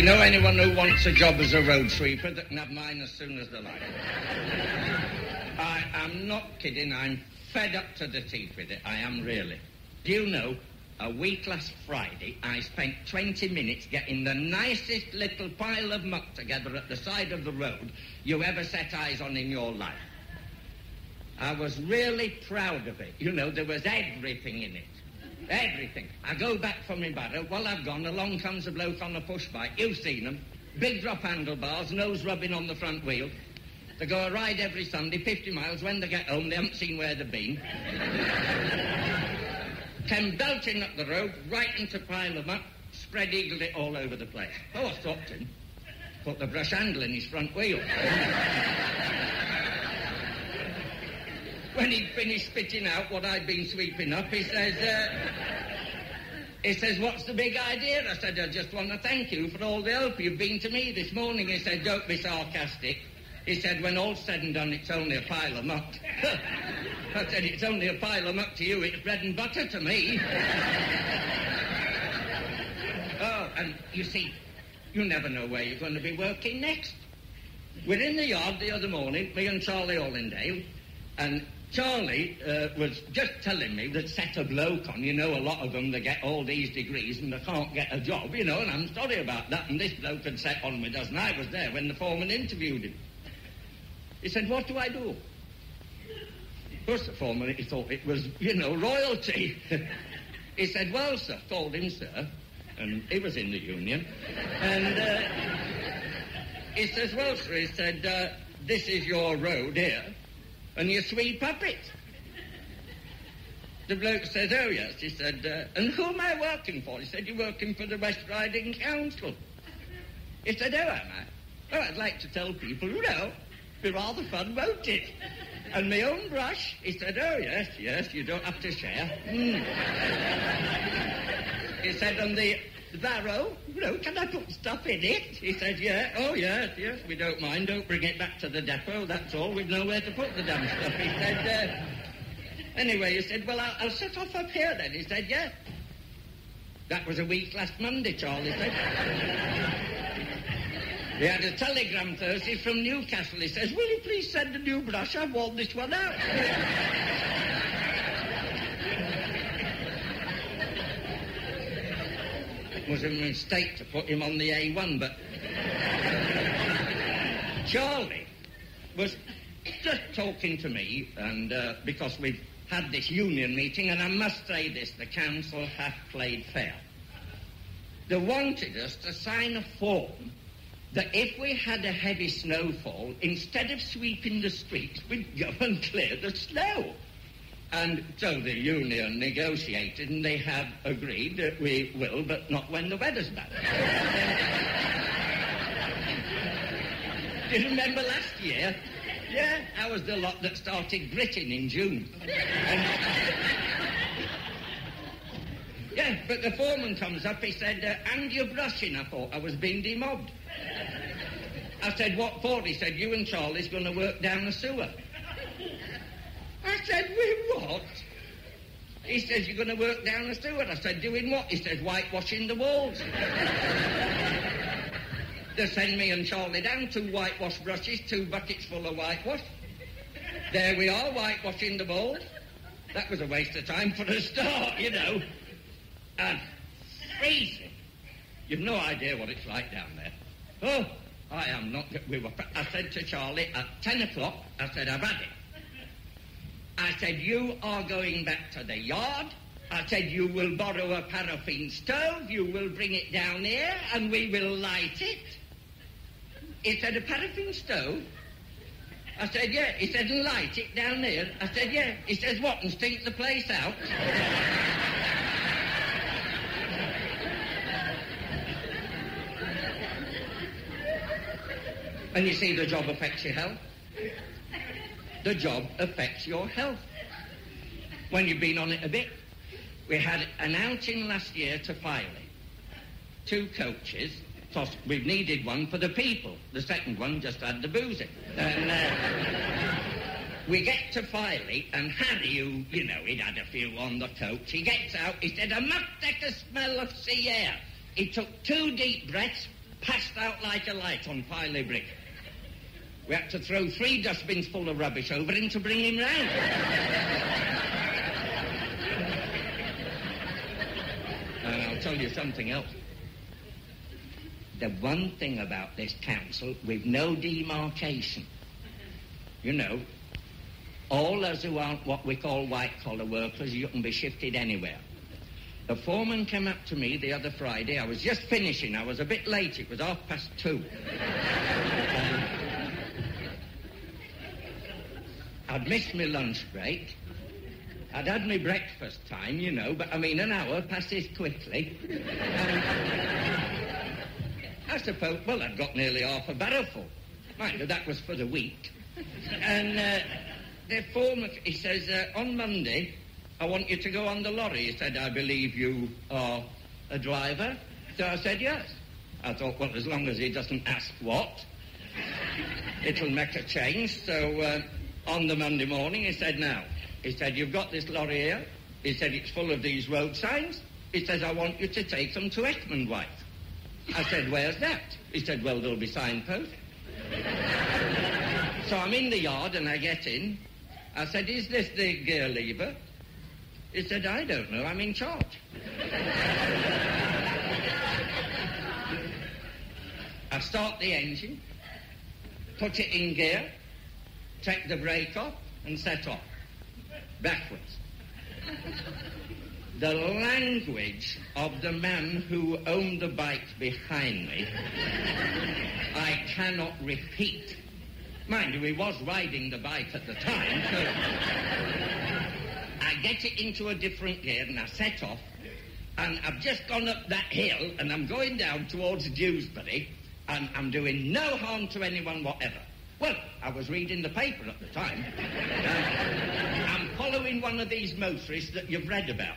you know anyone who wants a job as a road sweeper, that can have mine as soon as they like. I am not kidding. I'm fed up to the teeth with it. I am really. Do you know, a week last Friday, I spent 20 minutes getting the nicest little pile of muck together at the side of the road you ever set eyes on in your life. I was really proud of it. You know, there was everything in it. Everything. I go back from my barrow. While I've gone, along comes a bloke on a push bike. You've seen them. Big drop handlebars, nose rubbing on the front wheel. They go a ride every Sunday, 50 miles. When they get home, they haven't seen where they've been. Came belching up the road, right into pile them up, spread eagled it all over the place. Oh, I stopped him. Put the brush handle in his front wheel. When he'd finished spitting out what I'd been sweeping up, he says, uh, he says, what's the big idea? I said, I just want to thank you for all the help you've been to me this morning. He said, don't be sarcastic. He said, when all's said and done, it's only a pile of muck. I said, it's only a pile of muck to you. It's bread and butter to me. oh, and you see, you never know where you're going to be working next. We're in the yard the other morning, me and Charlie Allendale, and Charlie uh, was just telling me that set a bloke on, you know, a lot of them, they get all these degrees and they can't get a job, you know, and I'm sorry about that. And this bloke had set on with us, and I was there when the foreman interviewed him. He said, what do I do? Of course, the foreman, he thought it was, you know, royalty. he said, well, sir, called him, sir, and he was in the union, and uh, he says, well, sir, he said, uh, this is your road here and you sweep up it. The bloke says, oh, yes. He said, uh, and who am I working for? He said, you're working for the West Riding Council. He said, oh, am I? Oh, I'd like to tell people, you know, be rather fun, won't it? And my own brush. He said, oh, yes, yes, you don't have to share. Mm. he said, and the barrow, know, can I put stuff in it? He said, yeah. Oh, yes, yes, we don't mind. Don't bring it back to the depot, that's all. We've nowhere to put the damn stuff. He said, uh, anyway, he said, well, I'll, I'll set off up here then. He said, yeah. That was a week last Monday, Charlie said. He had a telegram Thursday from Newcastle. He says, will you please send a new brush? I've worn this one out. Was a mistake to put him on the A1, but Charlie was just talking to me, and uh, because we've had this union meeting, and I must say this, the council have played fair. They wanted us to sign a form that if we had a heavy snowfall, instead of sweeping the streets, we'd go and clear the snow. And so the union negotiated and they have agreed that we will, but not when the weather's bad. Do you remember last year? Yeah, I was the lot that started gritting in June. And, yeah, but the foreman comes up, he said, uh, and you're brushing. I thought I was being demobbed. I said, what for? He said, you and Charlie's going to work down the sewer. Said, we what? He says, you're going to work down the sewer. I said, doing what? He says, whitewashing the walls. they send me and Charlie down two whitewash brushes, two buckets full of whitewash. There we are, whitewashing the walls. That was a waste of time for a start, you know. And freezing. You've no idea what it's like down there. Oh, I am not. We were. I said to Charlie at ten o'clock. I said, I've had it. I said, you are going back to the yard. I said, you will borrow a paraffin stove, you will bring it down here, and we will light it. He said, a paraffin stove? I said, yeah. He said, light it down there? I said, yeah. He says, what, and stink the place out? and you see, the job affects your health the job affects your health. When you've been on it a bit, we had an outing last year to Filey. Two coaches, we've needed one for the people. The second one just had the booze in. And uh, we get to Filey, and Harry, who, you know, he'd had a few on the coach, he gets out, he said, I must take a smell of sea air. He took two deep breaths, passed out like a light on Filey Brigg. We had to throw three dustbins full of rubbish over him to bring him round. and I'll tell you something else. The one thing about this council, we've no demarcation. You know, all those who aren't what we call white collar workers, you can be shifted anywhere. The foreman came up to me the other Friday. I was just finishing. I was a bit late. It was half past two. I'd missed my lunch break. I'd had my breakfast time, you know, but I mean, an hour passes quickly. I suppose, well, I'd got nearly half a barrel full. Mind you, that was for the week. And uh, the foreman, he says, uh, on Monday, I want you to go on the lorry. He said, I believe you are a driver. So I said, yes. I thought, well, as long as he doesn't ask what, it'll make a change. So uh, on the Monday morning, he said, now, he said, you've got this lorry here. He said, it's full of these road signs. He says, I want you to take them to Ekman I said, where's that? He said, well, there'll be signposts. so I'm in the yard and I get in. I said, is this the gear lever? He said, I don't know, I'm in charge. I start the engine, put it in gear, take the brake off, and set off. Backwards. The language of the man who owned the bike behind me, I cannot repeat. Mind you, he was riding the bike at the time, so I get it into a different gear and I set off. And I've just gone up that hill and I'm going down towards Dewsbury and I'm doing no harm to anyone whatever. Well, I was reading the paper at the time. I'm following one of these motorists that you've read about.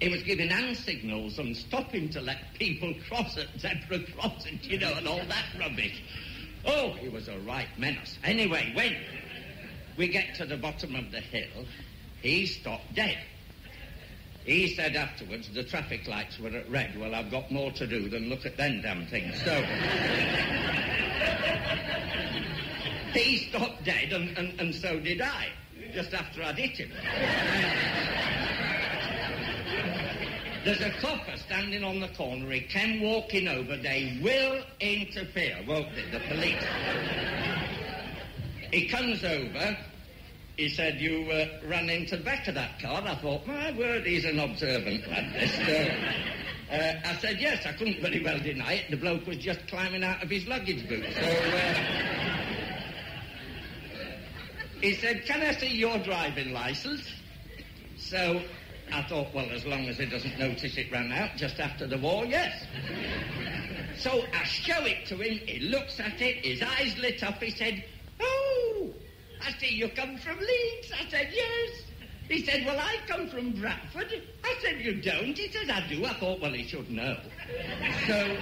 He was giving hand signals and stopping to let people cross at zebra crossings, you know, and all that rubbish. Oh, he was a right menace. Anyway, when we get to the bottom of the hill, he stopped dead. He said afterwards the traffic lights were at red. Well, I've got more to do than look at them damn things. So he stopped dead, and, and, and so did I, just after I'd hit him. There's a copper standing on the corner. He came walking over. They will interfere, won't they, the police? he comes over he said, you uh, ran into the back of that car. I thought, my word, he's an observant lad, this. Uh, uh, I said, yes, I couldn't very well deny it. The bloke was just climbing out of his luggage boot. So uh, he said, can I see your driving licence? So I thought, well, as long as he doesn't notice it ran out just after the war, yes. So I show it to him. He looks at it. His eyes lit up. He said, oh, I see you come from Leeds. I said, yes. He said, well, I come from Bradford. I said, you don't? He said, I do. I thought, well, he should know. So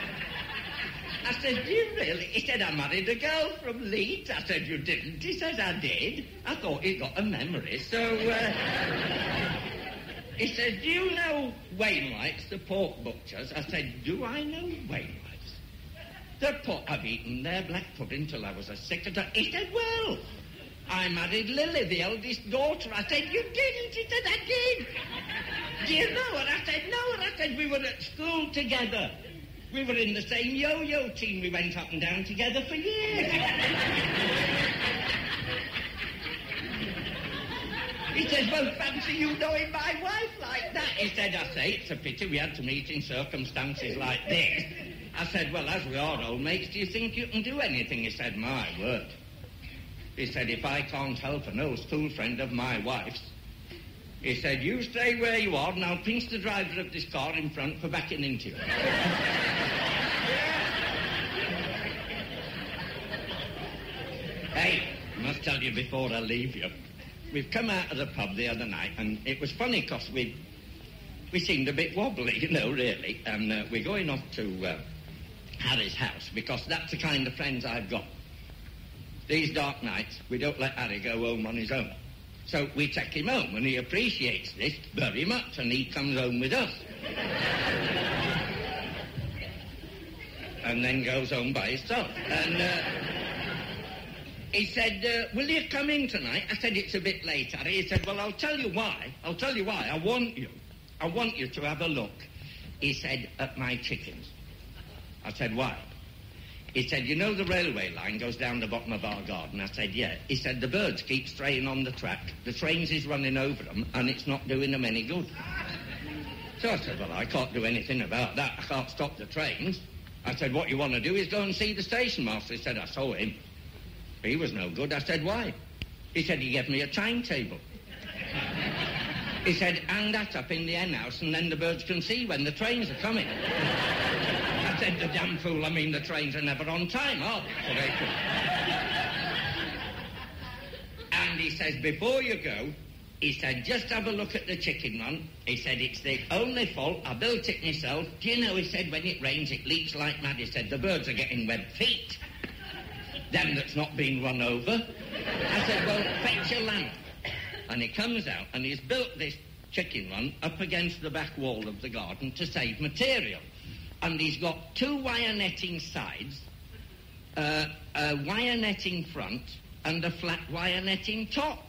I said, do you really? He said, I married a girl from Leeds. I said, you didn't? He said, I did. I thought he'd got a memory. So uh, he said, do you know Wainwright's, the pork butchers? I said, do I know Wainwright's? The pork, I've eaten their black pudding till I was a sick He said, well, I married Lily, the eldest daughter. I said, you didn't? He said, I did. Do you know her? I said, no. I said, we were at school together. We were in the same yo-yo team. We went up and down together for years. he says, well, fancy you knowing my wife like that. He said, I say, it's a pity we had to meet in circumstances like this. I said, well, as we are old mates, do you think you can do anything? He said, my word. He said, if I can't help an old school friend of my wife's, he said, you stay where you are and I'll pinch the driver of this car in front for backing into you. hey, I must tell you before I leave you, we've come out of the pub the other night and it was funny because we we seemed a bit wobbly, you know, really. And uh, we're going off to uh, Harry's house because that's the kind of friends I've got. These dark nights, we don't let Harry go home on his own. So we take him home, and he appreciates this very much, and he comes home with us. and then goes home by himself. And uh, he said, uh, will you come in tonight? I said, it's a bit late, Harry. He said, well, I'll tell you why. I'll tell you why. I want you. I want you to have a look. He said, at my chickens. I said, why? He said, you know the railway line goes down the bottom of our garden? I said, yeah. He said, the birds keep straying on the track. The trains is running over them, and it's not doing them any good. So I said, well, I can't do anything about that. I can't stop the trains. I said, what you want to do is go and see the station master. He said, I saw him. He was no good. I said, why? He said, he gave me a timetable. he said, hang that up in the hen house and then the birds can see when the trains are coming. Said, the damn fool, I mean the trains are never on time, oh, are they? and he says, before you go, he said, just have a look at the chicken run. He said, it's the only fault. I built it myself. Do you know, he said, when it rains, it leaks like mad. He said, the birds are getting web feet. Them that's not been run over. I said, well, fetch a lamp. And he comes out and he's built this chicken run up against the back wall of the garden to save material. And he's got two wire netting sides, uh, a wire netting front, and a flat wire netting top.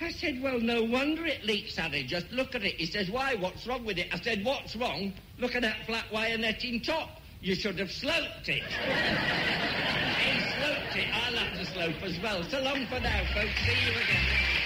I said, well, no wonder it leaks, Harry. Just look at it. He says, why? What's wrong with it? I said, what's wrong? Look at that flat wire netting top. You should have sloped it. he sloped it. I'll have to slope as well. So long for now, folks. See you again.